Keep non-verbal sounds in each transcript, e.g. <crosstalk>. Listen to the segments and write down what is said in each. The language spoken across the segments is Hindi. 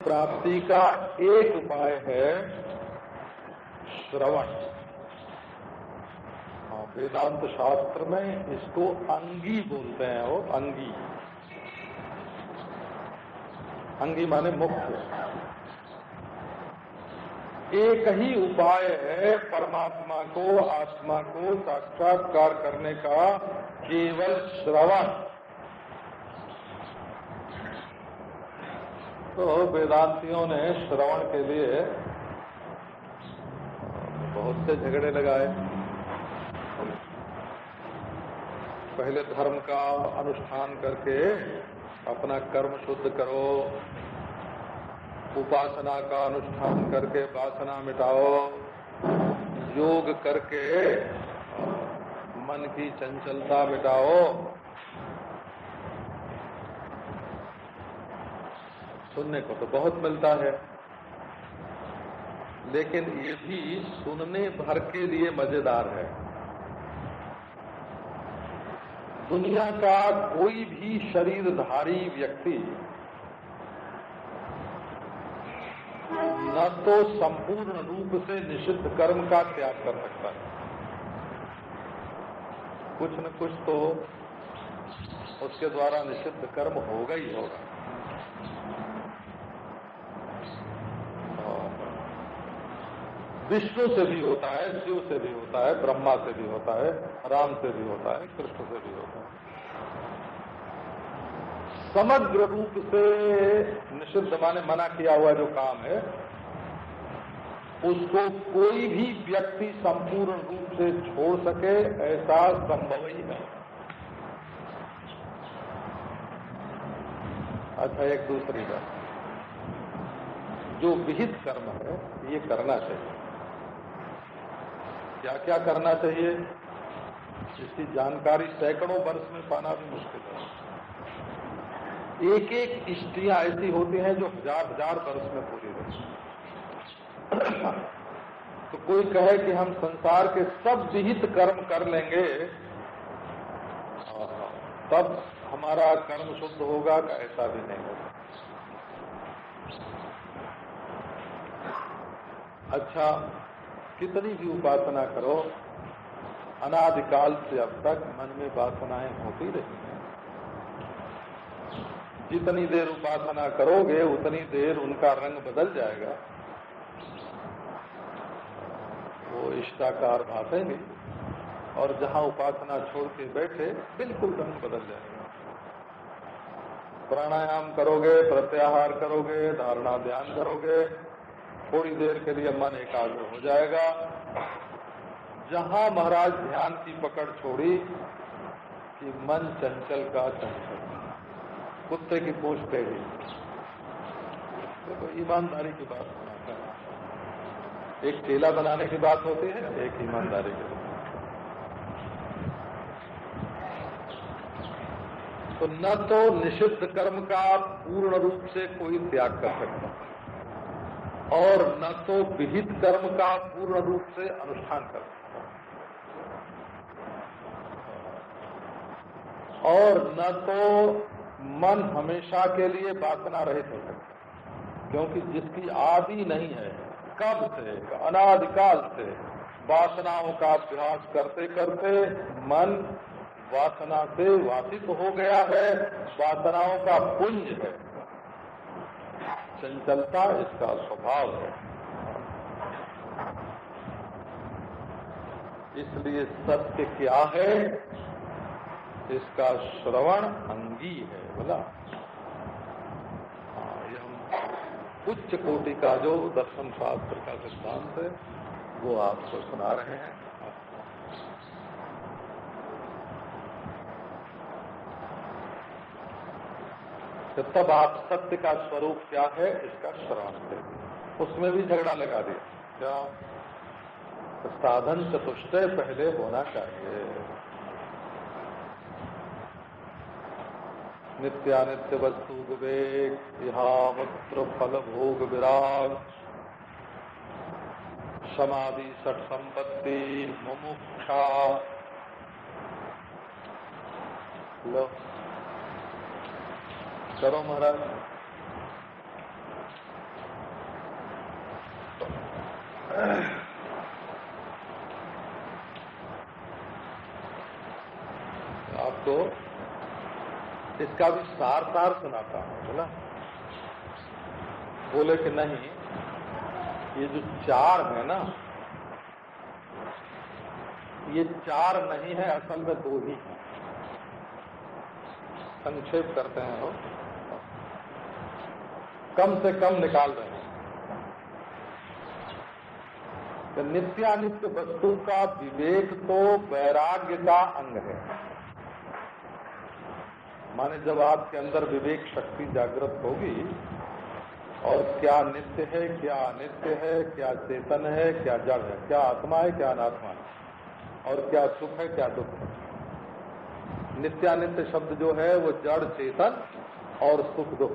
प्राप्ति का एक उपाय है श्रवण। हाँ वेदांत शास्त्र में इसको अंगी बोलते हैं वो अंगी। अंगी माने मुख्य एक ही उपाय है परमात्मा को, आत्मा को साक्षात्कार करने का, केवल श्रवण। तो वेदांतियों ने श्रवण के लिए बहुत से झगड़े लगाए। पहले धर्म का अनुष्ठान करके अपना कर्म शुद्ध करो, उपासना का अनुष्ठान करके वासना मिटाओ, योग करके मन की चंचलता मिटाओ। सुनने को तो बहुत मिलता है। लेकिन ये भी सुनने भर के लिए मज़ेदार है। दुनिया का कोई भी शरीरधारी व्यक्ति न तो संपूर्ण रूप से निषिद्ध कर्म का त्याग कर सकता है। कुछ न कुछ तो उसके द्वारा निषिद्ध कर्म होगा ही होगा। विष्णु से भी होता है, शिव से भी होता है, ब्रह्मा से भी होता है, राम से भी होता है, कृष्ण से भी होता है। समग्र रूप से निषिद्ध माने मना किया हुआ जो काम है, उसको कोई भी व्यक्ति संपूर्ण रूप से छोड़ सके, ऐसा संभव ही है अच्छा एक दूसरी बात। जो विहित कर्म है, ये करना चाहिए। क्या क्या करना चाहिए? इसकी जानकारी सैकड़ों वर्ष में पाना भी मुश्किल है। एक एक इष्टियाँ ऐसी होती हैं जो हज़ार हज़ार वर्ष में पूरी रहती तो कोई कहे कि हम संसार के सब विहित कर्म कर लेंगे तब हमारा कर्म शुद्ध होगा का ऐसा भी नहीं होगा। अच्छा कितनी भी उपासना करो, अनादिकाल से अब तक मन में वासनाएँ होती रही हैं। जितनी देर उपासना करोगे, उतनी देर उनका रंग बदल जाएगा। वो इष्टाकार भाषेंगे और जहाँ उपासना छोड़ के बैठे, बिल्कुल रंग बदल जाएगा। प्राणायाम करोगे, प्रत्याहार करोगे, धारणा ध्यान करोगे थोड़ी देर के लिए मन एकाग्र हो जाएगा। जहाँ महाराज ध्यान की पकड़ छोड़ी कि मन चंचल का चंचल। कुत्ते की पूछ टेढ़ी तो ईमानदारी की बात है। एक चेला बनाने की बात होती है, एक ईमानदारी की तो न तो निषिद्ध कर्म का पूर्ण रूप से कोई त्याग कर सकता। और न तो विहित कर्म का पूर्ण रूप से अनुष्ठान कर। और न तो मन हमेशा के लिए वासना रहित हो सकता क्योंकि जिसकी आदि नहीं है, कब से, अनादिकाल से वासनाओं का अभ्यास करते करते मन वासना से वासित हो गया है, वासनाओं का पुंज है। चंचलता इसका स्वभाव है। इसलिए सत्य क्या है? इसका श्रवण अंगी है, बोला। हाँ उच्च कोटि का जो दर्शन शास्त्र का सिद्धांत है, वो आपको सुना रहे हैं। तो तब आप सत्य का स्वरूप क्या है, इसका श्रवण करें उसमें भी झगड़ा लगा दिया। क्या? तो साधन चतुष्टय पहले होना चाहिए। नित्यानित्य वस्तु विवेक इहामत्र फल भोग विराग। समाधि सठ संपत्ति, मुमुक्षा। करो महाराज। आपको इसका भी सार सार सुनाता हूँ बोला बोले कि नहीं, ये जो चार है ना, ये चार नहीं है, असल में दो ही है। संक्षेप करते हैं लोग कम से कम निकाल रहे हैं। तो नित्यानित्य वस्तु का विवेक तो वैराग्य का अंग है। माने जब आपके अंदर विवेक शक्ति जागृत होगी, और क्या नित्य है, क्या अनित्य है, क्या चेतन है, क्या जड़ है, क्या आत्मा है, क्या अनात्मा है, और क्या सुख है, क्या दुख है। नित्यानित्य शब्द जो है, वो जड़, चेतन और सुख दुख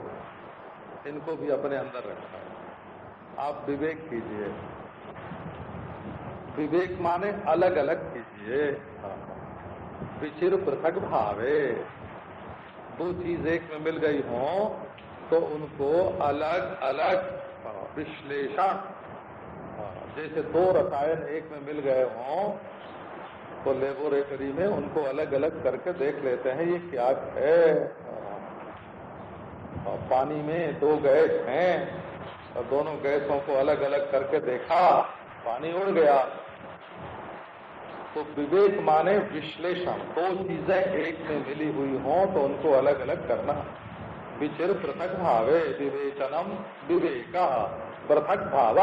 इनको भी अपने अंदर रखता है। आप विवेक कीजिए। विवेक माने अलग अलग कीजिए विचिर पृथक भावे। दो चीज़ एक में मिल गई हो तो उनको अलग अलग विश्लेषण। जैसे दो रसायन एक में मिल गए हों तो लेबोरेटरी में उनको अलग अलग करके देख लेते हैं, ये क्या है। पानी में दो गैस हैं और दोनों गैसों को अलग अलग करके देखा, पानी उड़ गया। तो विवेक माने विश्लेषण, दो चीज़ें एक में मिली हुई हो तो उनको अलग अलग करना। विचिर पृथक भावे विवेचनम विवेक, पृथक भाव।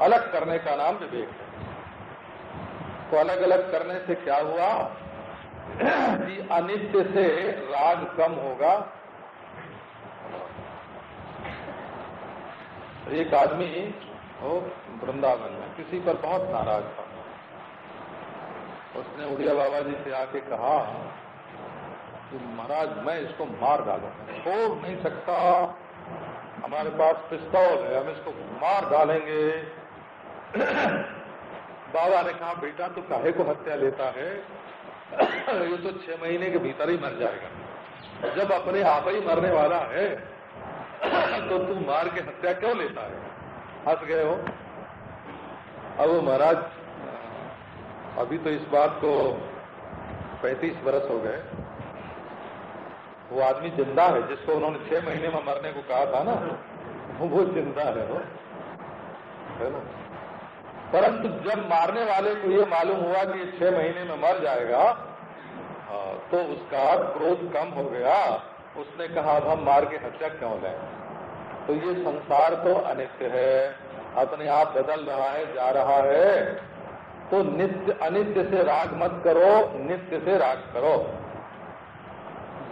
अलग करने का नाम विवेक है। तो अलग अलग करने से क्या हुआ? कि अनित्य से राग कम होगा। एक आदमी, वो वृंदावन में, किसी पर बहुत नाराज़ था। उसने उड़िया बाबा जी से आके कहा कि महाराज, मैं इसको मार डालू। छोड़ नहीं सकता। हमारे पास पिस्तौल है, हम इसको मार डालेंगे। बाबा ने कहा, बेटा तो काहे को हत्या लेता है? ये तो छह महीने के भीतर ही मर जाएगा। जब अपने आप ही मरने वाला है तो तू मार के हत्या क्यों लेता है? हंस गए हो? अब महाराज, अभी तो इस बात को पैंतीस बरस हो गए। वो आदमी ज़िंदा है, जिसको उन्होंने छह महीने में मरने को कहा था ना, वो ज़िंदा है वो। है ना? परंतु जब मारने वाले को ये मालूम हुआ कि छह महीने में मर जाएगा हाँ, तो उसका क्रोध कम हो गया। उसने कहा अब हम मार के हत्या क्यों लें तो ये संसार तो अनित्य है। अपने आप बदल रहा है जा रहा है। तो नित्य अनित्य से राग मत करो नित्य से राग करो।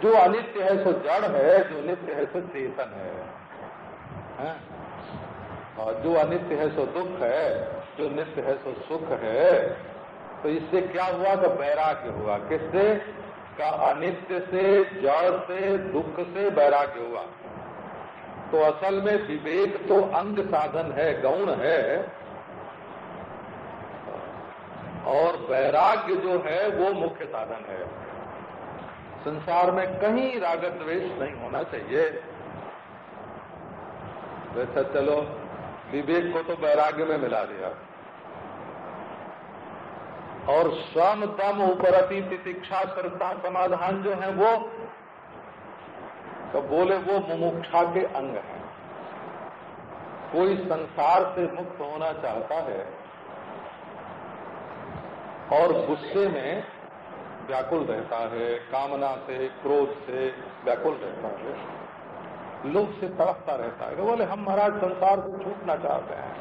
जो अनित्य है सो जड़ है जो नित्य है सो चेतन है, है? और जो अनित्य है सो दुख है। जो नित्य है सो सुख है। तो इससे क्या हुआ? तो वैराग्य हुआ। किससे? का अनित्य से, जड़ से, दुख से वैराग्य हुआ। तो असल में विवेक तो अंग साधन है, गौण है। और वैराग्य जो है, वो मुख्य साधन है। संसार में कहीं रागत द्वेष नहीं होना चाहिए। वैसा चलो विवेक को तो वैराग्य में मिला दिया। और श्रम दम उपरती तितिक्षा श्रद्धा समाधान जो है वो तो बोले वो मुमुक्षा के अंग है। कोई संसार से मुक्त होना चाहता है और गुस्से में व्याकुल रहता है, कामना से, क्रोध से व्याकुल रहता है लोग से तड़पता रहता है। बोले, हम महाराज संसार से छूटना चाहते हैं।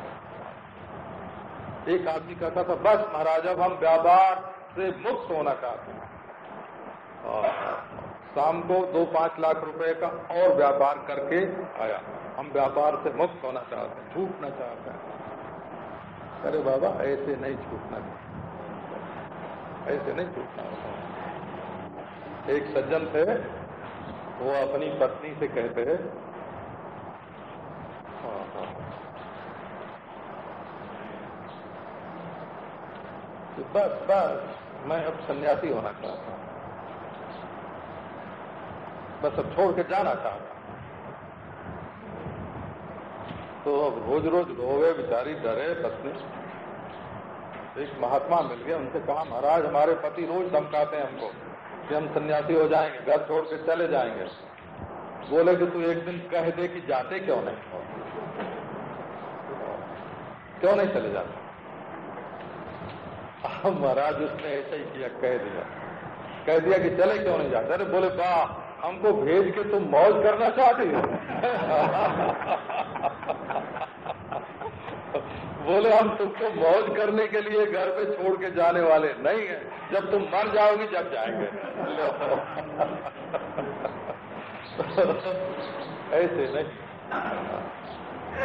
एक आदमी कहता था, बस महाराज, अब हम व्यापार से मुक्त होना चाहते हैं। शाम को दो पाँच लाख रुपए का और व्यापार करके आया। हम व्यापार से मुक्त होना चाहते हैं, छूटना चाहते हैं। अरे बाबा, ऐसे नहीं छूटना ऐसे नहीं छूटना एक सज्जन थे वो अपनी पत्नी से कहते हैं। बस बस, मैं अब सन्यासी होना चाहता हूँ। बस अब छोड़ के जाना चाहता तो अब रोज रोज रोवे, बेचारी डरे पत्नी एक महात्मा मिल गया, उनसे कहा, महाराज, हमारे पति रोज धमकाते हैं हमको। कि हम सन्यासी हो जाएँगे, घर छोड़ के चले जाएँगे। बोले कि तू एक दिन कह दे कि जाते क्यों नहीं? क्यों नहीं चले जाते? महाराज, उसने ऐसा ही किया, कह दिया। कह दिया कि चले क्यों नहीं जाते? अरे बोले, बा, हमको भेज के तुम मौज करना चाहते हो। बोले, हम तुमको मौज करने के लिए घर पे छोड़ के जाने वाले नहीं है। जब तुम मर जाओगी जब जाएँगे। <laughs> ऐसे नहीं।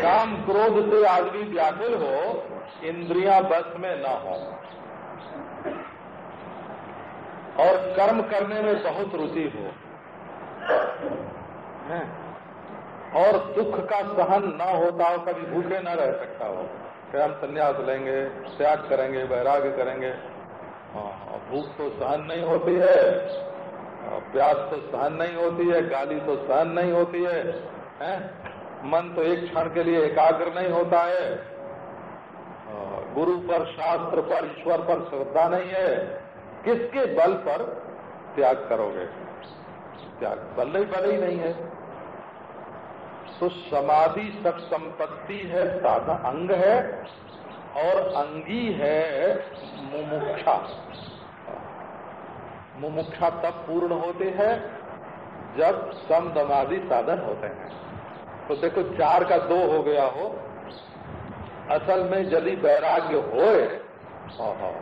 काम क्रोध से आदमी व्याकुल हो, इंद्रियाँ बस में न हो। और कर्म करने में बहुत रुचि हो? और दुख का सहन न होता हो, कभी भूखे न रह सकता हो। कि हम संन्यास लेंगे त्याग करेंगे वैराग्य करेंगे। हाँ, भूख तो सहन नहीं होती है प्यास तो सहन नहीं होती है गाली तो सहन नहीं होती है, है? मन तो एक क्षण के लिए एकाग्र नहीं होता है गुरु पर शास्त्र पर ईश्वर पर श्रद्धा नहीं है। किसके बल पर त्याग करोगे? त्याग बल ही बल ही नहीं है। तो समाधि सब संपत्ति है साधा अंग है और अंगी है मुमुक्षा। मुमुक्षा तब पूर्ण होते हैं जब सम दमादि साधन होते हैं। तो देखो चार का दो हो गया हो असल में यदि वैराग्य होए हाँ, हाँ,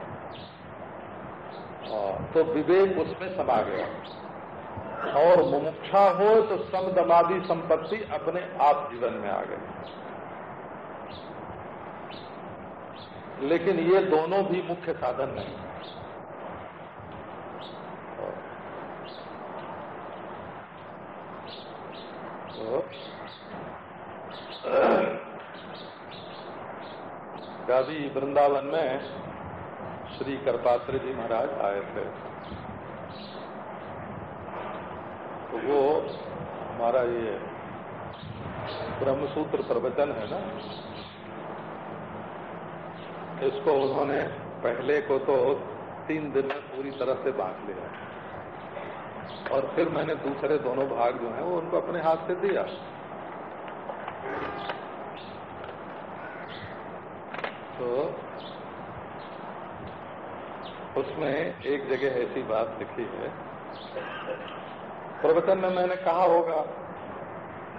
हाँ, तो विवेक उसमें समा गया। और मुमुक्षा हो तो समदमादि संपत्ति अपने आप जीवन में आ गई। लेकिन ये दोनों भी मुख्य साधन नहीं। तो <clears throat> कभी वृंदावन में श्री करपात्र जी महाराज आए थे। तो वो हमारा ये ब्रह्मसूत्र प्रवचन है ना? इसको उन्होंने पहले को तो तीन दिन में पूरी तरह से बांट लिया। और फिर मैंने दूसरे दोनों भाग जो हैं, वो उनको अपने हाथ से दिया। तो उसमें एक जगह ऐसी बात लिखी है प्रवचन में मैंने कहा होगा,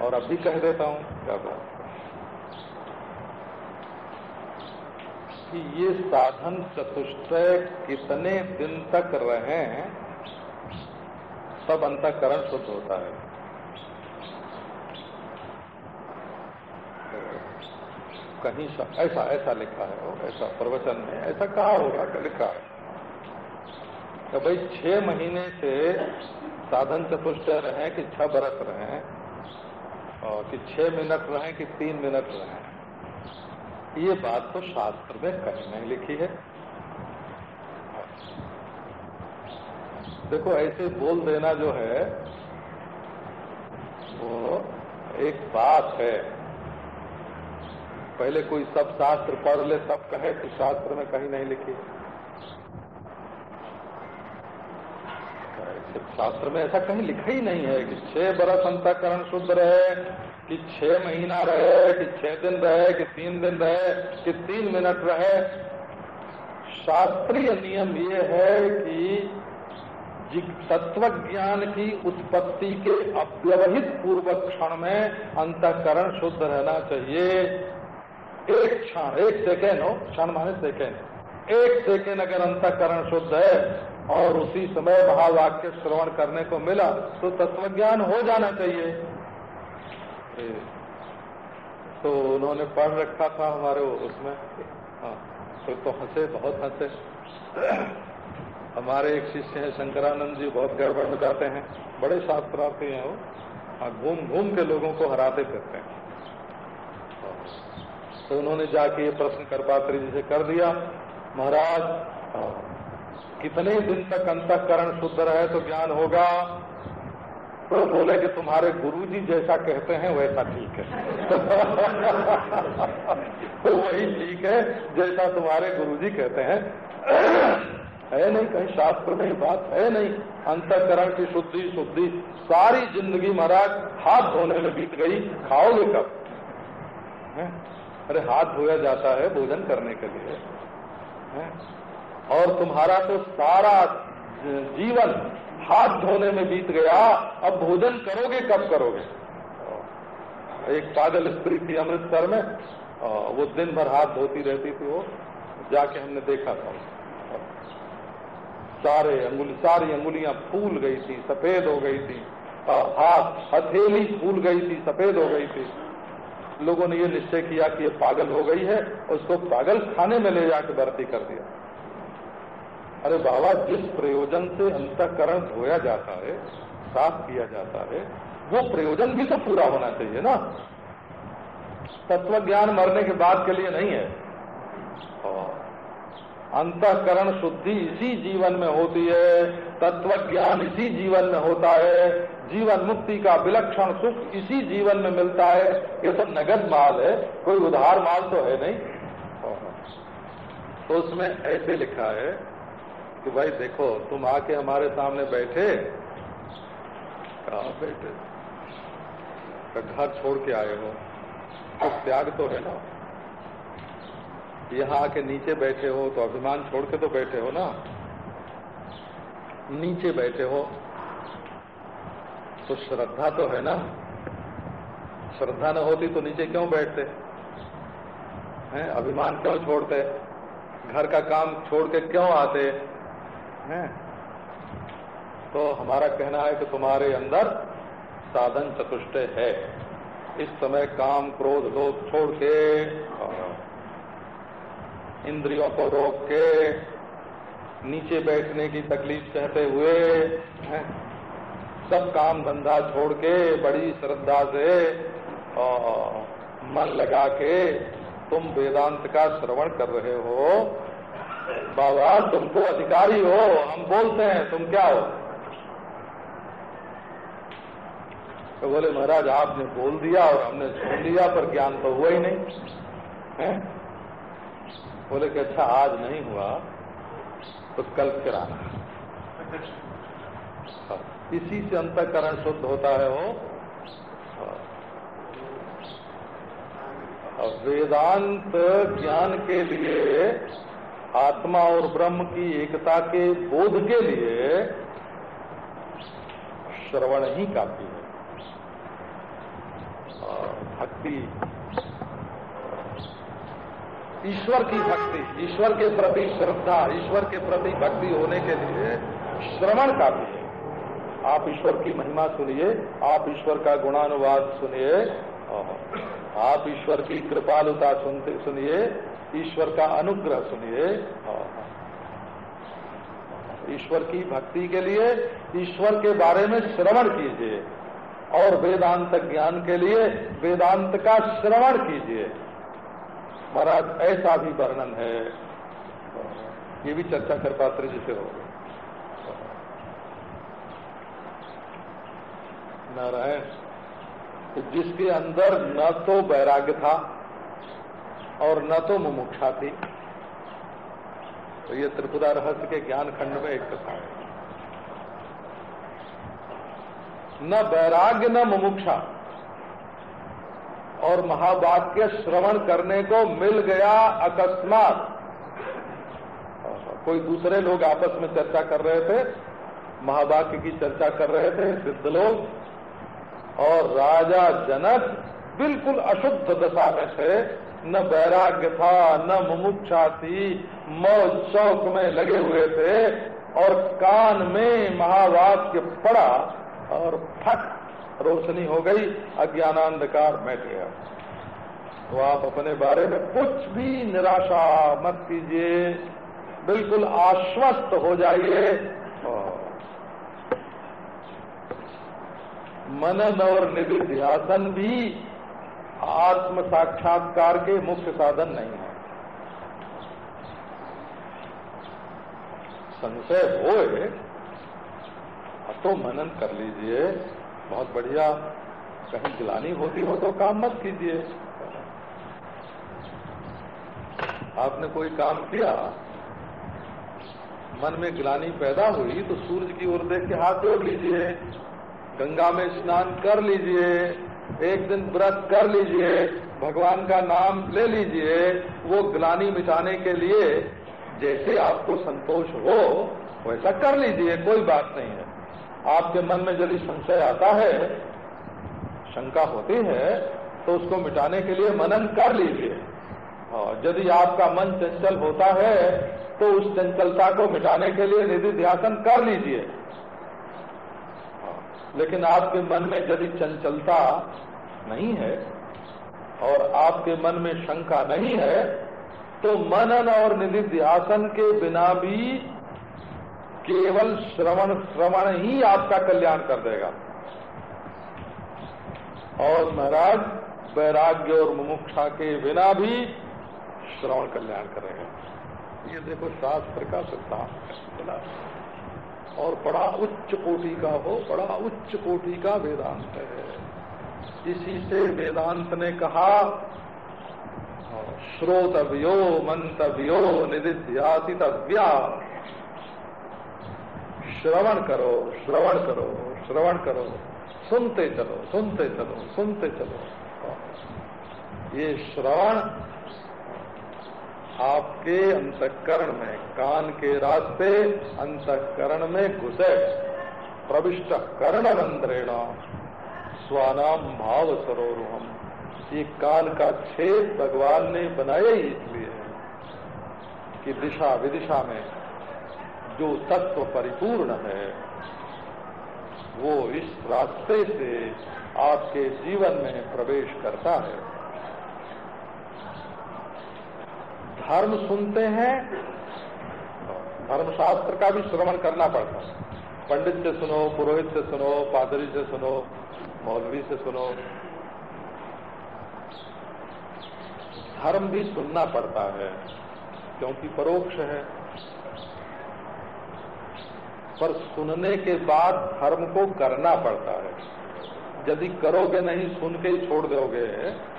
और अब भी कह देता हूँ, क्या बात। कि ये साधन चतुष्टय कितने दिन तक रहे, तब अंतकरण शुद्ध होता है। कहीं ऐसा ऐसा लिखा है ऐसा प्रवचन में ऐसा कहा होगा लिखा है? तो भाई छह महीने से साधन चतुष्ट रहे कि छह बरस रहे और कि छह मिनट रहे कि तीन मिनट रहे ये बात तो शास्त्र में कहीं नहीं लिखी है। देखो, ऐसे बोल देना जो है, वो एक बात है। पहले कोई सब शास्त्र पढ़ ले, सब कहे कि शास्त्र में कहीं नहीं लिखी शास्त्र में ऐसा कहीं लिखा ही नहीं है कि छह बरस अंतकरण शुद्ध रहे, कि छह महीना रहे, कि छह दिन रहे, कि तीन दिन रहे, कि तीन मिनट रहे। शास्त्रीय नियम ये है कि तत्व ज्ञान की उत्पत्ति के अव्यवहित पूर्वक क्षण में अंतकरण शुद्ध रहना चाहिए। एक क्षण, एक सेकेंड हो, क्षण माने सेकेंड। एक सेकेंड अगर अंतकरण शुद्ध है और उसी समय महावाक्य श्रवण करने को मिला तो तत्वज्ञान हो जाना चाहिए। तो उन्होंने पढ़ रखा था हमारे उसमें। हाँ तो, तो हंसे बहुत हंसे। हमारे एक शिष्य हैं शंकरानंद जी बहुत गड़बड़ मचाते हैं। बड़े शास्त्रार्थी हैं वो। हाँ घूम घूम के लोगों को हराते फिरते हैं। तो उन्होंने जाके ये प्रश्न करपात्री जी से कर दिया। महाराज कितने दिन तक अंतकरण शुद्ध रहे तो ज्ञान होगा? तो बोले कि तुम्हारे गुरुजी जैसा कहते हैं, वैसा ठीक है। <laughs> तो वही ठीक है जैसा तुम्हारे गुरुजी कहते हैं। <clears throat> है नहीं, कहीं शास्त्र में बात है नहीं। अंतकरण की शुद्धि शुद्धि। सारी ज़िंदगी महाराज हाथ धोने में बीत गई। खाओगे कब? अरे हाथ धोया जाता है भोजन करने के लिए। है? और तुम्हारा तो सारा जीवन हाथ धोने में बीत गया। अब भोजन करोगे, कब करोगे? एक पागल स्त्री थी अमृतसर में। वो दिन भर हाथ धोती रहती थी वो। जाके हमने देखा था सारे अंगुली, सारी अंगुलियाँ फूल गई थी, सफ़ेद हो गई थी। हाथ हथेली फूल गई थी, सफ़ेद हो गई थी। लोगों ने ये निश्चय किया कि ये पागल हो गई है, उसको पागल खाने में ले जाकर भर्ती कर दिया। अरे बाबा, जिस प्रयोजन से अंतकरण धोया जाता है, साफ़ किया जाता है, वो प्रयोजन भी तो पूरा होना चाहिए ना। तत्व ज्ञान मरने के बाद के लिए नहीं है। अंतकरण शुद्धि इसी जीवन में होती है तत्व ज्ञान इसी जीवन में होता है, जीवन मुक्ति का विलक्षण सुख इसी जीवन में मिलता है। ये सब नगद माल है, कोई उधार माल तो है नहीं। तो उसमें ऐसे लिखा है कि भाई देखो, तुम आके हमारे सामने बैठे। कहा बैठे? घर छोड़ के आए हो। तो त्याग तो है ना? यहाँ आके नीचे बैठे हो तो अभिमान छोड़ के तो बैठे हो ना? नीचे बैठे हो तो श्रद्धा तो है ना? श्रद्धा न होती तो नीचे क्यों बैठते? हैं? अभिमान क्यों छोड़ते? घर का काम छोड़ के क्यों आते? हैं। तो हमारा कहना है कि तुम्हारे अंदर साधन चतुष्ट है। इस समय काम, क्रोध, लोभ छोड़ के इंद्रियों को रोक के नीचे बैठने की तकलीफ़ सहते हुए, हैं, सब काम धंधा छोड़ के बड़ी श्रद्धा से मन लगा के तुम वेदांत का श्रवण कर रहे हो। बाबा, तुम तो अधिकारी हो, हम बोलते हैं, तुम क्या हो? तो बोले, महाराज, आपने बोल दिया और हमने सुन लिया, पर ज्ञान तो हुआ ही नहीं। है? बोले कि अच्छा आज नहीं हुआ तो कल फिर आना। इसी से अंतकरण शुद्ध होता है वो। वेदांत ज्ञान के लिए आत्मा और ब्रह्म की एकता के बोध के लिए श्रवण ही काफ़ी है। भक्ति, ईश्वर की भक्ति, ईश्वर के प्रति श्रद्धा, ईश्वर के प्रति भक्ति होने के लिए श्रवण काफ़ी है। आप ईश्वर की महिमा सुनिए, आप ईश्वर का गुणानुवाद सुनिए। आप ईश्वर की कृपालुता सुनते, सुनिए, ईश्वर का अनुग्रह सुनिए। ईश्वर की भक्ति के लिए, ईश्वर के बारे में श्रवण कीजिए। और वेदांत ज्ञान के लिए, वेदांत का श्रवण कीजिए। महाराज, ऐसा भी वर्णन है। ये भी चर्चा कर पात्र जिसे हो नारायण जिसके अंदर न तो वैराग्य था और न तो मुमुक्षा थी। तो ये त्रिपुरा रहस्य के ज्ञान खंड में एक कथा है। न वैराग्य, न मुमुक्षा। और महावाक्य श्रवण करने को मिल गया अकस्मात। कोई दूसरे लोग आपस में चर्चा कर रहे थे, महावाक्य की चर्चा कर रहे थे, सिद्ध लोग। और राजा जनक बिल्कुल अशुद्ध दशा में थे। न वैराग्य था, न मुमुक्षा थी। मौज शौक में लगे हुए थे और कान में महावाक्य पड़ा और फट रोशनी हो गई। अज्ञानांधकार बैठ गया। तो आप अपने बारे में कुछ भी निराशा मत कीजिए। बिल्कुल आश्वस्त हो जाइए। मनन और निधिध्यासन भी आत्म साक्षात्कार के मुख्य साधन नहीं है। संशय हो तो मनन कर लीजिए, बहुत बढ़िया। कहीं गिलानी होती हो तो काम मत कीजिए। आपने कोई काम किया? मन में गिलानी पैदा हुई तो सूरज की ओर देख के हाथ जोड़ लीजिए। गंगा में स्नान कर लीजिए, एक दिन व्रत कर लीजिए, भगवान का नाम ले लीजिए, वो ग्लानी मिटाने के लिए जैसे आपको संतोष हो, वैसा कर लीजिए, कोई बात नहीं है। आपके मन में यदि संशय आता है, शंका होती है तो उसको मिटाने के लिए मनन कर लीजिए। और यदि आपका मन चंचल होता है तो उस चंचलता को मिटाने के लिए निधि ध्यान कर लीजिए। लेकिन आपके मन में यदि चंचलता नहीं है और आपके मन में शंका नहीं है तो मनन और निधि ध्यान के बिना भी केवल श्रवण श्रवण ही आपका कल्याण कर देगा। और महाराज, वैराग्य और मुमुक्षा के बिना भी श्रवण कल्याण करेगा। ये देखो शास्त्र का सिद्धांत है। और बड़ा उच्च कोटि का हो, बड़ा उच्च कोटि का वेदांत है। इसी से वेदांत ने कहा, श्रोतव्यो, मंतव्यो निधिध्यासितव्या श्रवण करो श्रवण करो श्रवण करो। सुनते चलो सुनते चलो सुनते चलो। ये श्रवण आपके अंतकरण में, कान के रास्ते अंतकरण में घुसे। प्रविष्ट कर्ण रंध्रेण स्वानाम भाव सरोरुहम। ये कान का छेद भगवान ने बनाया ही इसलिए कि दिशा विदिशा में जो तत्व परिपूर्ण है, वो इस रास्ते से आपके जीवन में प्रवेश करता है। धर्म सुनते हैं, धर्मशास्त्र का भी श्रवण करना पड़ता है। पंडित से सुनो, पुरोहित से सुनो, पादरी से सुनो, मौलवी से सुनो। धर्म भी सुनना पड़ता है, क्योंकि परोक्ष है। पर सुनने के बाद धर्म को करना पड़ता है। यदि करोगे नहीं, सुन के ही छोड़ दोगे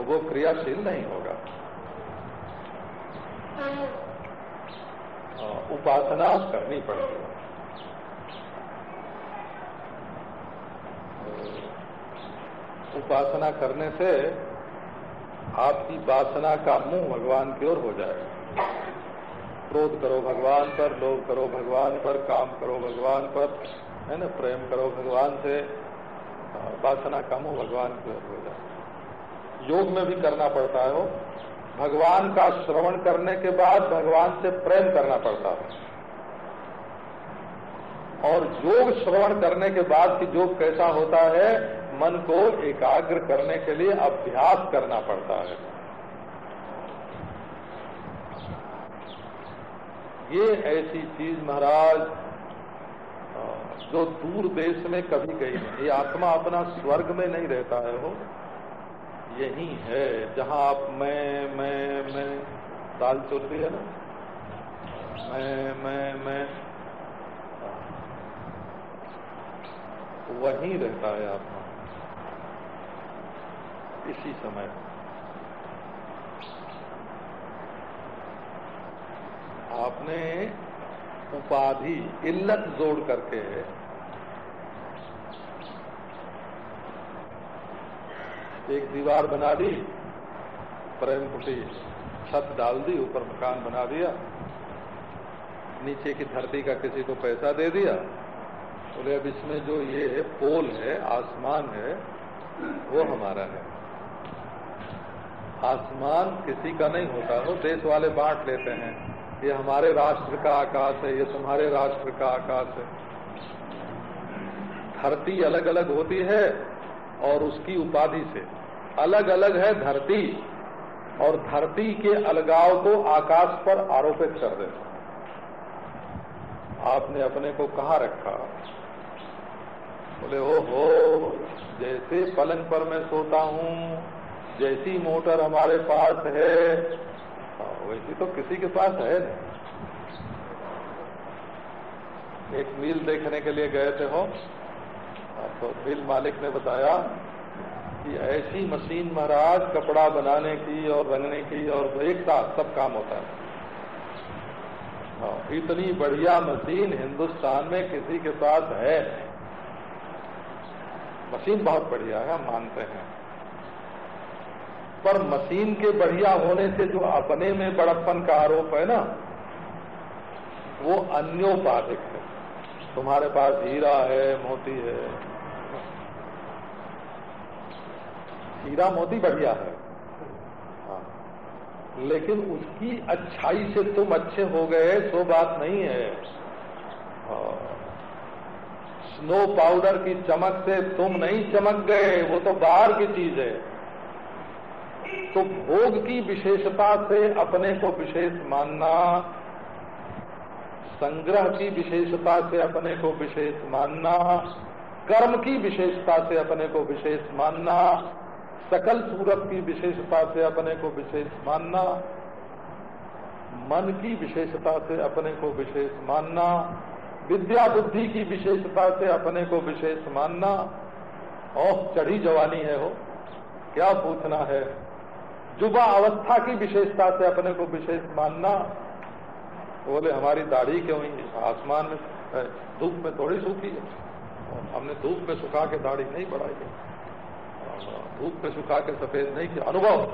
तो वो क्रियाशील नहीं होगा। हाँ, उपासना करनी पड़ेगी। उपासना करने से आपकी वासना का मुँह भगवान की ओर हो जाएगा। क्रोध करो भगवान पर लोभ करो भगवान पर काम करो भगवान पर है ना? प्रेम करो भगवान से हाँ, वासना का मुँह भगवान की ओर हो योग में भी करना पड़ता है वो। भगवान का श्रवण करने के बाद भगवान से प्रेम करना पड़ता है। और योग श्रवण करने के बाद की योग कैसा होता है? मन को एकाग्र करने के लिए अभ्यास करना पड़ता है। ये ऐसी चीज़ महाराज जो दूर देश में कभी गई नहीं, ये आत्मा अपना स्वर्ग में नहीं रहता है वो। यही है, जहाँ आप मैं मैं मैं दाल चलती है ना? मैं मैं मैं। वहीं रहता है आत्मा। इसी समय। आपने उपाधि इल्लत जोड़ करके एक दीवार बना दी, प्रेम कुटी छत डाल दी, ऊपर मकान बना दिया, नीचे की धरती का किसी को पैसा दे दिया। बोले, अब इसमें जो ये पोल है, आसमान है, वो हमारा है। आसमान किसी का नहीं होता, वो देश वाले बांट लेते हैं। ये हमारे राष्ट्र का आकाश है, ये तुम्हारे राष्ट्र का आकाश है। धरती अलग अलग होती है और उसकी उपाधि से अलग अलग है धरती और धरती के अलगाव को आकाश पर आरोपित कर दे। आपने अपने को कहा रखा? बोले ओ हो जैसे पलंग पर मैं सोता हूँ जैसी मोटर हमारे पास है। हाँ, वैसी तो किसी के पास है नहीं। एक मिल देखने के लिए गए थे हो तो मिल मालिक ने बताया कि ऐसी मशीन महाराज कपड़ा बनाने की और रंगने की और एक साथ सब काम होता है। हाँ, इतनी बढ़िया मशीन हिंदुस्तान में किसी के पास है। मशीन बहुत बढ़िया है हम मानते हैं। पर मशीन के बढ़िया होने से जो अपने में बड़प्पन का आरोप है ना वो अन्योपाधिक है। तुम्हारे पास हीरा है मोती है हीरा मोती बढ़िया है हाँ। लेकिन उसकी अच्छाई से तुम अच्छे हो गए, सो बात नहीं है हाँ। स्नो पाउडर की चमक से तुम नहीं चमक गए, वो तो बाहर की चीज़ है तो भोग की विशेषता से अपने को विशेष मानना, संग्रह की विशेषता से अपने को विशेष मानना, कर्म की विशेषता से अपने को विशेष मानना सकल सूरत की विशेषता से अपने को विशेष मानना, मन की विशेषता से अपने को विशेष मानना, विद्या बुद्धि की विशेषता से अपने को विशेष मानना। और चढ़ी जवानी है हो, क्या पूछना है? युवा अवस्था की विशेषता से अपने को विशेष मानना। बोले, हमारी दाढ़ी क्यों ही आसमान में धूप में थोड़ी सूखी है? हमने धूप में सुखा के दाढ़ी नहीं बढ़ाई है। धूप में सुखा के सफ़ेद नहीं किया। अनुभव।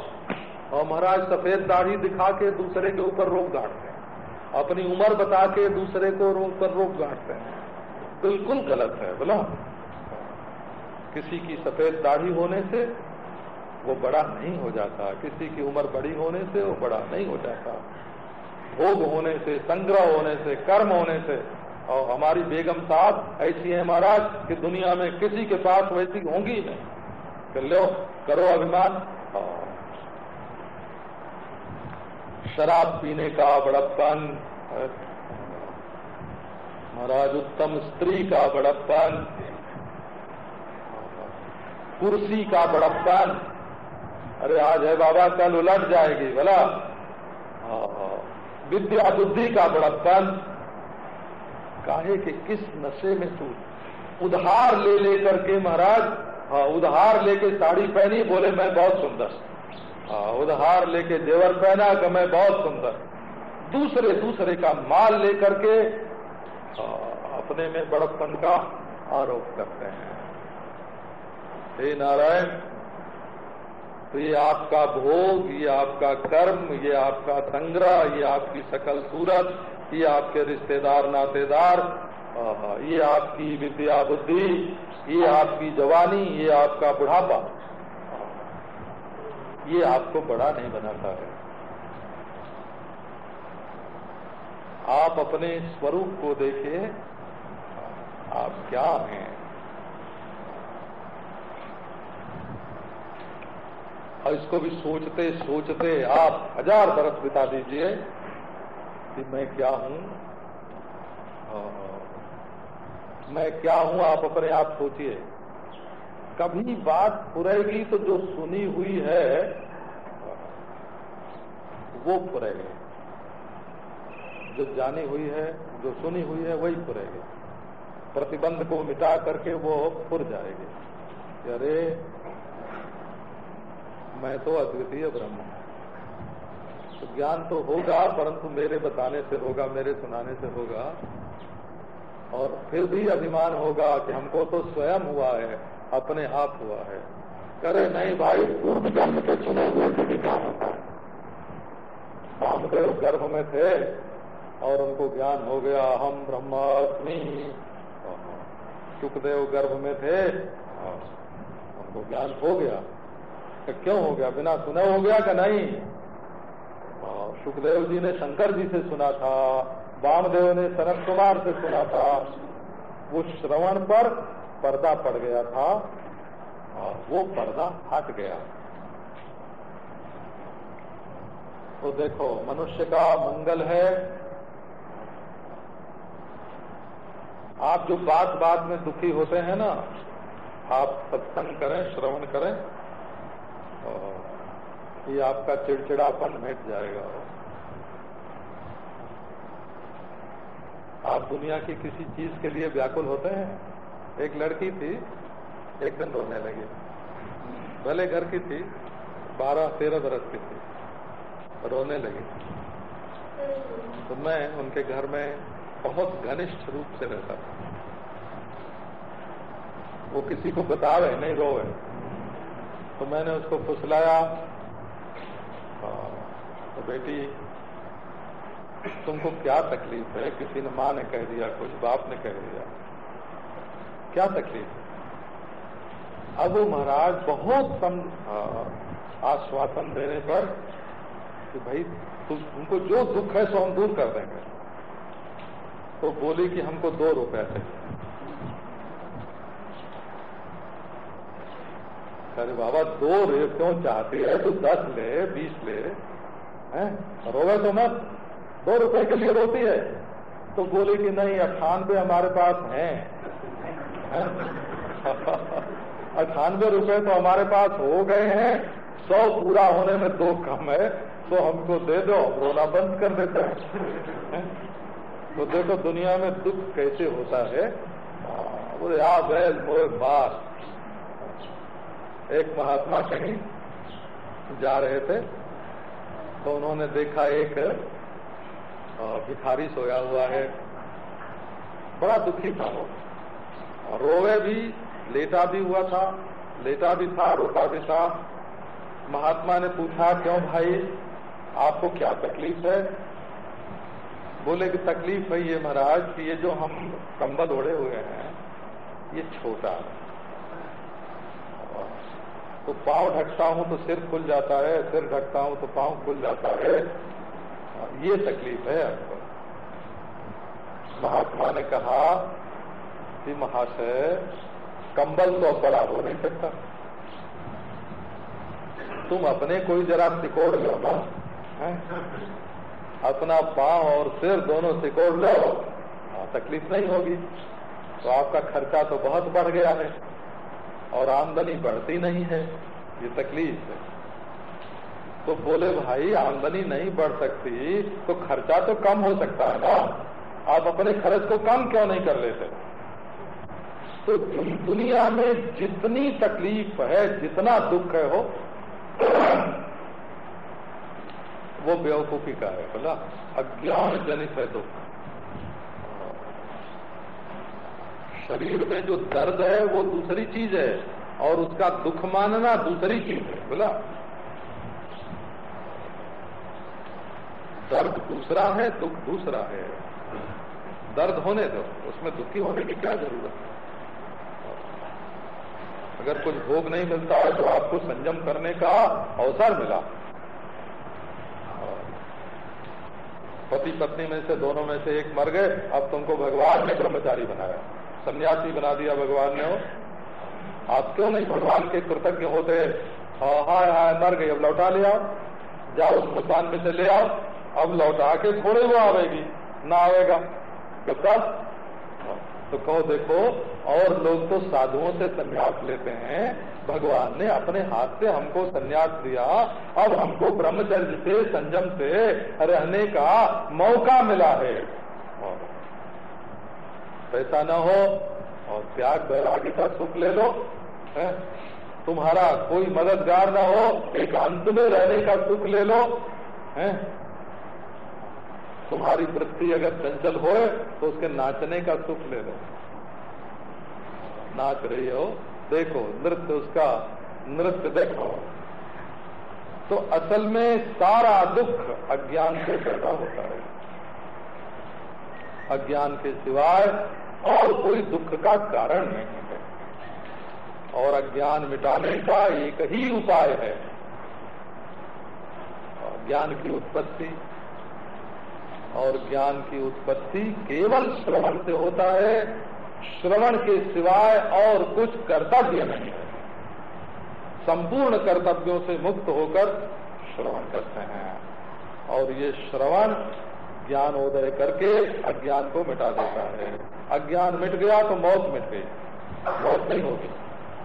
और महाराज, सफ़ेद दाढ़ी दिखा के दूसरे के ऊपर रोक गाड़ते हैं। अपनी उम्र बता के दूसरे को रोक कर रोक गाड़ते हैं। बिल्कुल गलत है, बोला। किसी की सफ़ेद दाढ़ी होने से वो बड़ा नहीं हो जाता। किसी की उम्र बड़ी होने से वो बड़ा नहीं हो जाता। भोग होने से, संग्रह होने से, कर्म होने से। और हमारी बेगम साहब ऐसी है महाराज कि दुनिया में किसी के पास वैसी होंगी नहीं। तो लो, करो अभिमान। शराब पीने का बड़प्पन महाराज, उत्तम स्त्री का बड़प्पन। कुर्सी का बड़प्पन। अरे, आज है बाबा, कल उलट जाएगी बोला विद्या बुद्धि का बड़प्पन। काहे के किस नशे में तू उधार ले लेकर के महाराज हाँ उधार लेके साड़ी पहनी बोले मैं बहुत सुंदर। हाँ उधार लेके जेवर पहना कि मैं बहुत सुंदर। दूसरे दूसरे का माल लेकर के हाँ, अपने में बड़प्पन का आरोप करते हैं। हे नारायण तो ये आपका भोग ये आपका कर्म ये आपका संग्रह ये आपकी सकल सूरत ये आपके रिश्तेदार नातेदार ये आपकी विद्या बुद्धि, ये आपकी जवानी, ये आपका बुढ़ापा। ये आपको बड़ा नहीं बनाता है। आप अपने स्वरूप को देखें आप क्या हैं? और इसको भी सोचते सोचते आप हज़ार बरस बिता दीजिए कि मैं क्या हूँ? मैं क्या हूँ, आप अपने आप सोचिए। कभी बात फुरेगी तो जो सुनी हुई है, वो फुरेगी। जो जानी हुई है, जो सुनी हुई है, वही फुरेगी। प्रतिबंध को मिटा करके वो फुर जाएगी। अरे, मैं तो अद्वितीय ब्रह्म हूँ। तो ज्ञान तो होगा, परंतु मेरे बताने से होगा, मेरे सुनाने से होगा। और फिर भी अभिमान होगा कि हमको तो स्वयं हुआ है अपने आप हुआ है। करे नहीं भाई पूर्व जन्म के चुने हुए को भी क्या होता है रामदेव गर्भ में थे और उनको ज्ञान हो गया हम ब्रह्मास्मि। सुखदेव गर्भ में थे उनको ज्ञान हो गया। तो क्यों हो गया? बिना सुना हो गया कि नहीं? सुखदेव जी ने शंकर जी से सुना था। वामदेव ने सनत कुमार से सुना था। वो श्रवण पर पर्दा पड़ गया था और वो पर्दा हट गया। तो देखो, मनुष्य का मंगल है। आप जो बात बात में दुखी होते हैं ना, आप सत्संग करें, श्रवण करें, और ये आपका चिड़चिड़ापन मिट जाएगा। आप दुनिया की किसी चीज़ के लिए व्याकुल होते हैं? एक लड़की थी एक दिन रोने लगी। भले घर की थी बारह तेरह बरस की थी। रोने लगी। तो मैं उनके घर में बहुत घनिष्ठ रूप से रहता था। वो किसी को बतावे नहीं रो रोवे तो मैंने उसको फुसलाया। हाँ, तो बेटी तुमको क्या तकलीफ़ है? किसी ने माँ ने कह दिया, कुछ बाप ने कह दिया। क्या तकलीफ़ है? अब वो महाराज बहुत कम आश्वासन देने पर कि भाई तुमको जो दुख है सो हम दूर कर देंगे। तो बोली कि हमको दो रुपए चाहिए। अरे बाबा, दो रे क्यों चाहती है? तो दस ले, बीस ले, हैं? रोवे तो मत। दो रुपए के रोती है। तो बोले कि नहीं अठानवे हमारे पास हैं। <laughs> अठानवे रुपए तो हमारे पास हो गए हैं। सौ पूरा होने में दो कम है तो हमको दे दो। रोना बंद कर देते हैं। <laughs> तो देखो दुनिया में दुख कैसे होता है। बोले आ बैल मोर बात। एक महात्मा कहीं जा रहे थे तो उन्होंने देखा एक भिखारी सोया हुआ है। बड़ा दुखी था वो। रोवे भी, लेटा भी हुआ था, लेटा भी था, रोता भी था। महात्मा ने पूछा, क्यों भाई, आपको क्या तकलीफ़ है? बोले कि, तकलीफ़ है ये महाराज कि ये जो हम कंबल ओढ़े हुए हैं, ये छोटा है। तो पाँव ढकता हूँ तो सिर खुल जाता है, सिर ढकता हूँ तो पाँव खुल जाता है। ये तकलीफ़ है आपको। महात्मा ने कहा कि महाशय कंबल तो बड़ा हो नहीं सकता तुम अपने कोई जरा सिकोड़ लो ना। अपना पाँव और सिर दोनों सिकोड़ लो। हाँ, तकलीफ़ नहीं होगी। तो आपका खर्चा तो बहुत बढ़ गया है और आमदनी बढ़ती नहीं है। ये तकलीफ़ है। तो बोले, भाई, आमदनी नहीं बढ़ सकती तो खर्चा तो कम हो सकता है ना। आप अपने खर्च को कम क्यों नहीं कर लेते? तो दुनिया में जितनी तकलीफ़ है, जितना दुख है हो वो बेवकूफ़ी का है, बोला। अज्ञान जनित है दुख। शरीर में जो दर्द है, वो दूसरी चीज़ है, और उसका दुख मानना दूसरी चीज़ है, बोला। दर्द दूसरा है, दुख दूसरा है। दर्द होने दो, उसमें दुखी होने की क्या ज़रूरत है? अगर कुछ भोग नहीं मिलता है तो आपको संयम करने का अवसर मिला। पति पत्नी में से दोनों में से एक मर गए, अब तुमको भगवान ने ब्रह्मचारी बनाया। सन्यासी बना दिया भगवान ने। आप क्यों नहीं भगवान के कृतज्ञ होते? हाय हाय मर गए अब लौटा ले आओ। जाओ उस मकान में से ले आओ। अब लौटा के थोड़े वो आवेगी। ना आवेगा तो कब तो कहो, देखो, और लोग तो साधुओं से संन्यास लेते हैं। भगवान ने अपने हाथ से हमको संन्यास दिया। अब हमको ब्रह्मचर्य से, संयम से रहने का मौका मिला है। पैसा न हो, और त्याग बैरागी का सुख ले लो, है? तुम्हारा कोई मददगार न हो, एक अंत में रहने का सुख ले लो, है? तुम्हारी वृत्ति अगर चंचल हो तो उसके नाचने का सुख ले लो। नाच रही हो, देखो, नृत्य उसका, नृत्य देखो। तो असल में सारा दुख अज्ञान से पैदा होता है। अज्ञान के सिवाय और कोई दुख का कारण नहीं है। और अज्ञान मिटाने का एक ही उपाय है। ज्ञान की उत्पत्ति और ज्ञान की उत्पत्ति केवल श्रवण से होता है। श्रवण के सिवाय और कुछ कर्तव्य नहीं है। संपूर्ण कर्तव्यों से मुक्त होकर श्रवण करते हैं। और ये श्रवण ज्ञान उदय करके अज्ञान को मिटा देता है। अज्ञान मिट गया तो मौत मिट गई। मौत नहीं होगी।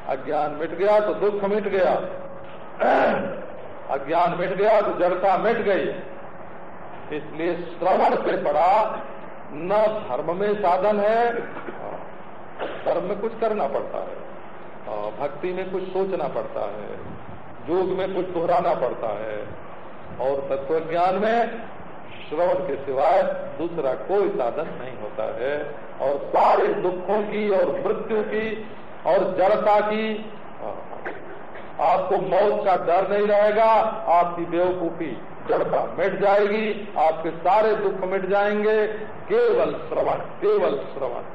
अज्ञान मिट गया तो दुख मिट गया। <clears throat> अज्ञान मिट गया तो जड़ता मिट गई। इसलिए श्रवण से बड़ा न धर्म में साधन है। धर्म में कुछ करना पड़ता है भक्ति में कुछ सोचना पड़ता है, योग में कुछ दोहराना पड़ता है। और तत्व ज्ञान में श्रवण के सिवाय दूसरा कोई साधन नहीं होता है। और सारे दुखों की और मृत्यु की और जड़ता की आपको मौत का डर नहीं रहेगा, आपकी बेवकूफ़ी। जड़ता मिट जाएगी आपके सारे दुख मिट जाएँगे। केवल श्रवण केवल श्रवण।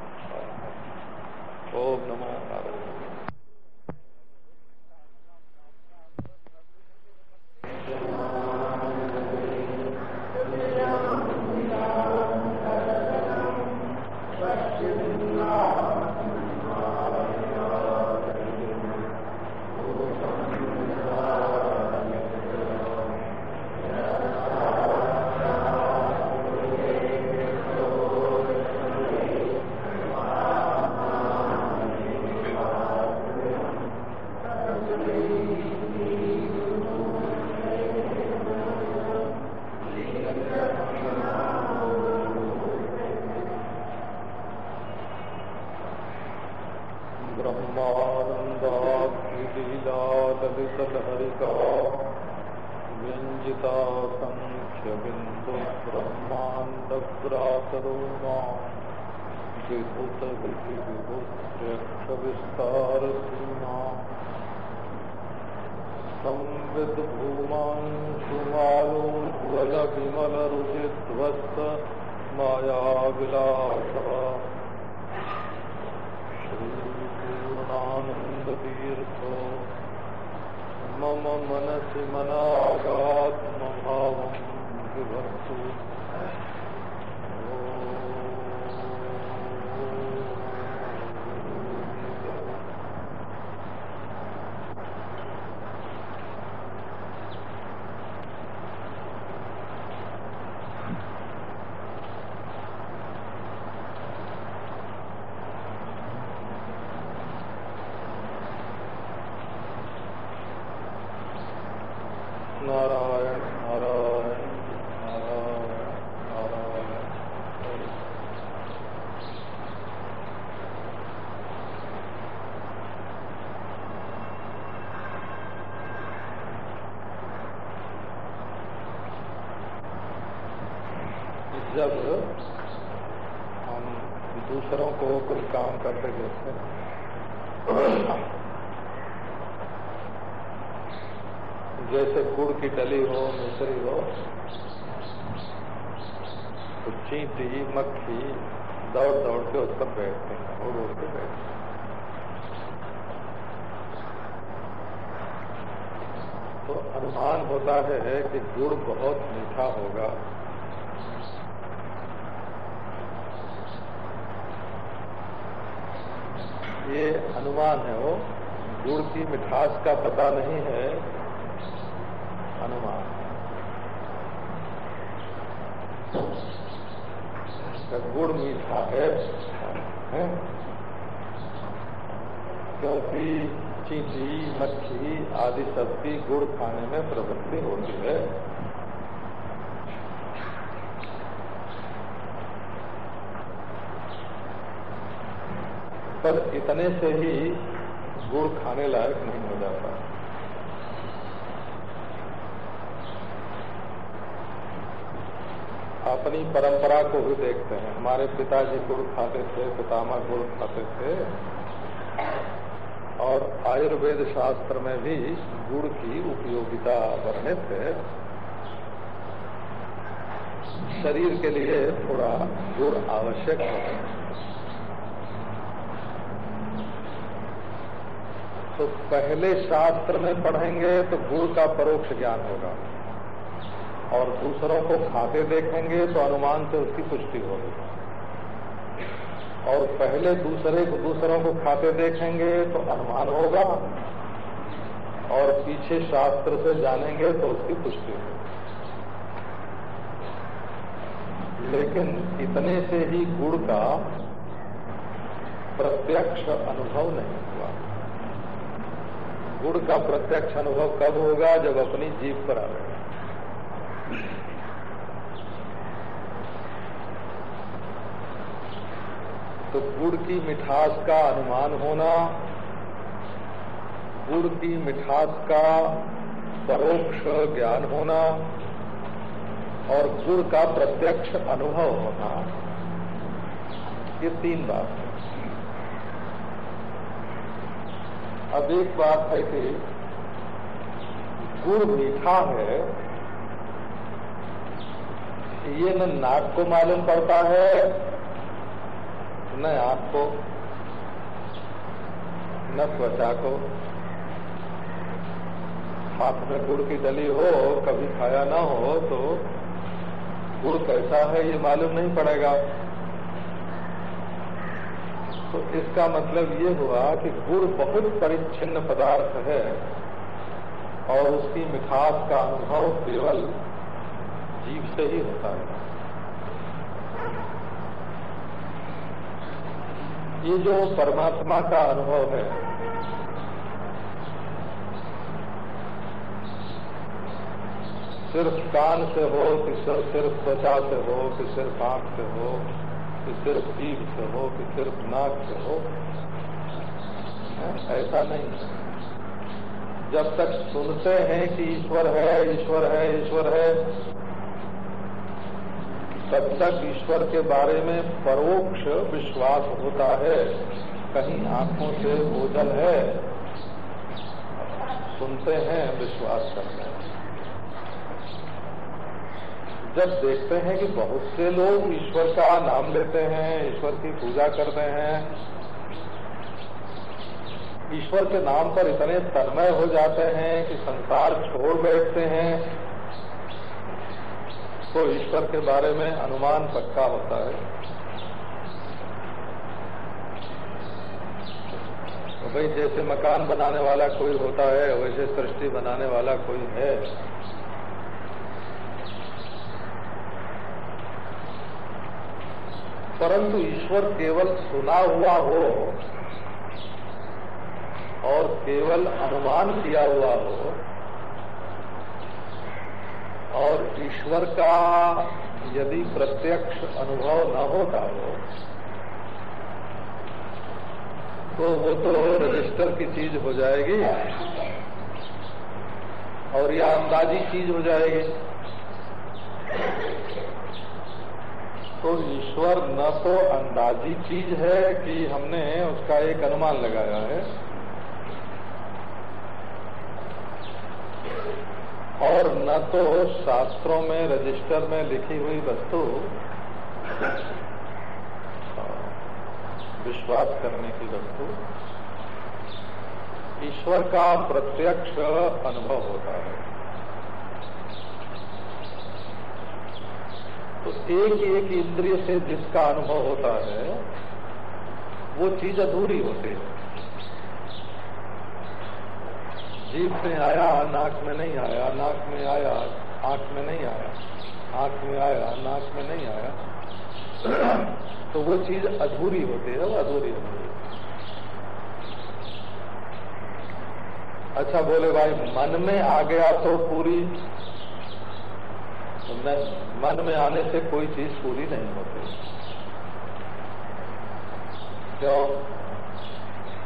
ओम नमो ब्रह्मानन्दाद्विलीलातलितलहरिका व्यञ्जितासङ्ख्यबिन्दुब्रह्माण्डप्रातरुमा विभुतविभुत्र्यक्षविस्तारसीमा संविद्भूमांशुमालोज्वलविमलरुचिध्वस्त मायाविलासा नारायण जब हम दूसरों को कोई काम करते देखते जैसे गुड़ की डली हो मिश्री हो तो चींटी, मक्खी दौड़ दौड़ के उस पर बैठते हैं और उड़ के बैठते हैं। तो अनुमान होता है कि गुड़ बहुत मीठा होगा। ये अनुमान है वो। गुड़ की मिठास का पता नहीं है। अनुमान गुड़ मीठा है, है? क्योंकि चींटी मक्खी आदि सबकी गुड़ खाने में प्रवृत्ति होती है पर इतने से ही गुड़ खाने लायक नहीं हो जाता। अपनी परंपरा को भी देखते हैं। हमारे पिताजी गुड़ खाते थे, पितामह गुड़ खाते थे। और आयुर्वेद शास्त्र में भी गुड़ की उपयोगिता वर्णित है। शरीर के लिए थोड़ा गुड़ आवश्यक है। तो पहले शास्त्र में पढ़ेंगे तो गुड़ का परोक्ष ज्ञान होगा। और दूसरों को खाते देखेंगे तो अनुमान से उसकी पुष्टि होगी। और पहले दूसरे को दूसरों को खाते देखेंगे तो अनुमान होगा। और पीछे शास्त्र से जानेंगे तो उसकी पुष्टि होगी। लेकिन इतने से ही गुड़ का प्रत्यक्ष अनुभव नहीं हुआ। गुड़ का प्रत्यक्ष अनुभव कब होगा? जब अपनी जीव पर आवेगा तो गुड़ की मिठास का अनुमान होना गुड़ की मिठास का परोक्ष ज्ञान होना, और गुड़ का प्रत्यक्ष अनुभव होना, ये तीन बात है। अब एक बात है कि गुड़ मीठा है, ये न नाक को मालूम पड़ता है, न आँख को, न त्वचा को। हाथ में गुड़ की डली हो, कभी खाया ना हो तो गुड़ कैसा है ये मालूम नहीं पड़ेगा। तो इसका मतलब ये हुआ कि गुड़ बहुत परिच्छिन्न पदार्थ है और उसकी मिठास का अनुभव केवल जीव से ही होता है। ये जो परमात्मा का अनुभव है, सिर्फ़ कान से हो कि सिर्फ़ त्वचा से हो कि सिर्फ़ आँख से हो कि सिर्फ़ जीव से हो कि सिर्फ़ नाक से हो? ऐसा नहीं जब तक सुनते हैं कि ईश्वर है ईश्वर है ईश्वर है, तब तक ईश्वर के बारे में परोक्ष विश्वास होता है। कहीं आँखों से ओझल है, सुनते हैं, विश्वास करते हैं। जब देखते हैं कि बहुत से लोग ईश्वर का नाम लेते हैं, ईश्वर की पूजा करते हैं, ईश्वर के नाम पर इतने तन्मय हो जाते हैं कि संसार छोड़ बैठते हैं तो ईश्वर के बारे में अनुमान पक्का होता है। तो भाई जैसे मकान बनाने वाला कोई होता है, वैसे सृष्टि बनाने वाला कोई है। परंतु ईश्वर केवल सुना हुआ हो और केवल अनुमान किया हुआ हो और ईश्वर का यदि प्रत्यक्ष अनुभव न होता हो तो वो तो रजिस्टर की चीज़ हो जाएगी और यह अंदाजी चीज़ हो जाएगी। तो ईश्वर न तो अंदाजी चीज़ है कि हमने उसका एक अनुमान लगाया है। और न तो शास्त्रों में, रजिस्टर में लिखी हुई वस्तु, विश्वास करने की वस्तु, ईश्वर का प्रत्यक्ष अनुभव होता है। तो एक एक इंद्रिय से जिसका अनुभव होता है, वो चीज़ अधूरी होती है। जीप में आया, नाक में नहीं आया, नाक में आया, आँख में नहीं आया, आँख में आया, नाक में नहीं आया। <clears throat> तो वो चीज़ अधूरी होती है, वो अधूरी होती है। अच्छा बोले भाई, मन में आ गया तो पूरी तो मन में आने से कोई चीज़ पूरी नहीं होती। क्यों?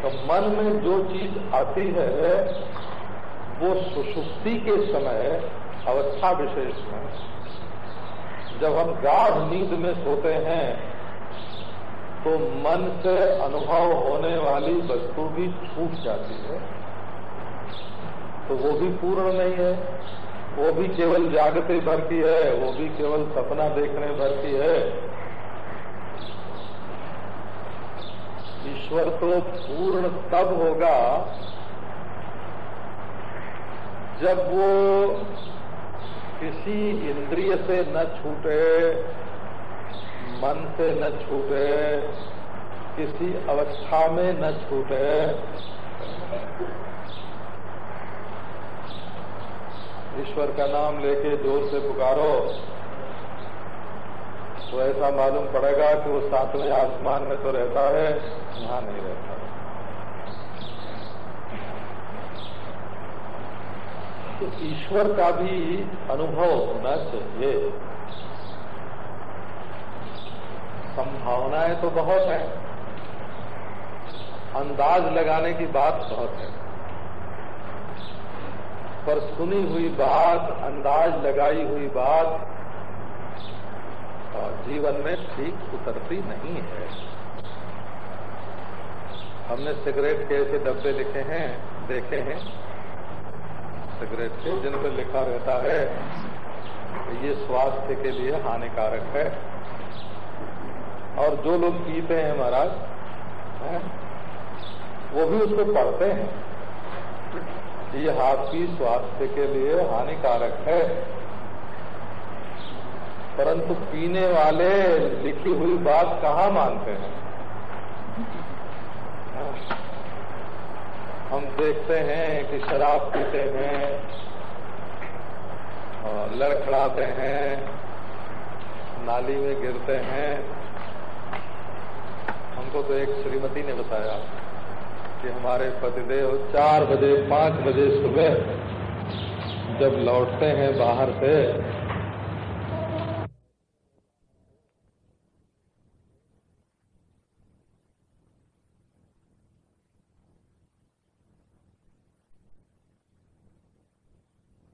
तो मन में जो चीज़ आती है, वो सुसुप्ति के समय अवस्था विशेष में। जब हम गाढ़ नींद में सोते हैं तो मन से अनुभव होने वाली वस्तु भी छूट जाती है। तो वो भी पूर्ण नहीं है। वो भी केवल जागते भर की है, वो भी केवल सपना देखने भर की है। ईश्वर तो पूर्ण तब होगा जब वो किसी इंद्रिय से न छूटे, मन से न छूटे, किसी अवस्था में न छूटे। ईश्वर का नाम लेके ज़ोर से पुकारो तो ऐसा मालूम पड़ेगा कि वो सातवें आसमान में तो रहता है यहाँ नहीं रहता तो ईश्वर का भी अनुभव होना चाहिए। संभावनाएँ तो बहुत हैं। अंदाज लगाने की बात बहुत है। पर सुनी हुई बात, अंदाज लगाई हुई बात जीवन में ठीक उतरती नहीं है। हमने सिगरेट के ऐसे डब्बे लिखे हैं, देखे हैं। सिगरेट के जिन पर लिखा रहता है ये स्वास्थ्य के लिए हानिकारक है। और जो लोग पीते हैं महाराज वो भी उसको पढ़ते हैं। ये आपकी स्वास्थ्य के लिए हानिकारक है। परंतु पीने वाले लिखी हुई बात कहाँ मानते हैं? हम देखते हैं कि शराब पीते हैं लड़खड़ाते हैं, नाली में गिरते हैं। हमको तो एक श्रीमती ने बताया। कि हमारे पतिदेव चार बजे पाँच बजे सुबह जब लौटते हैं बाहर से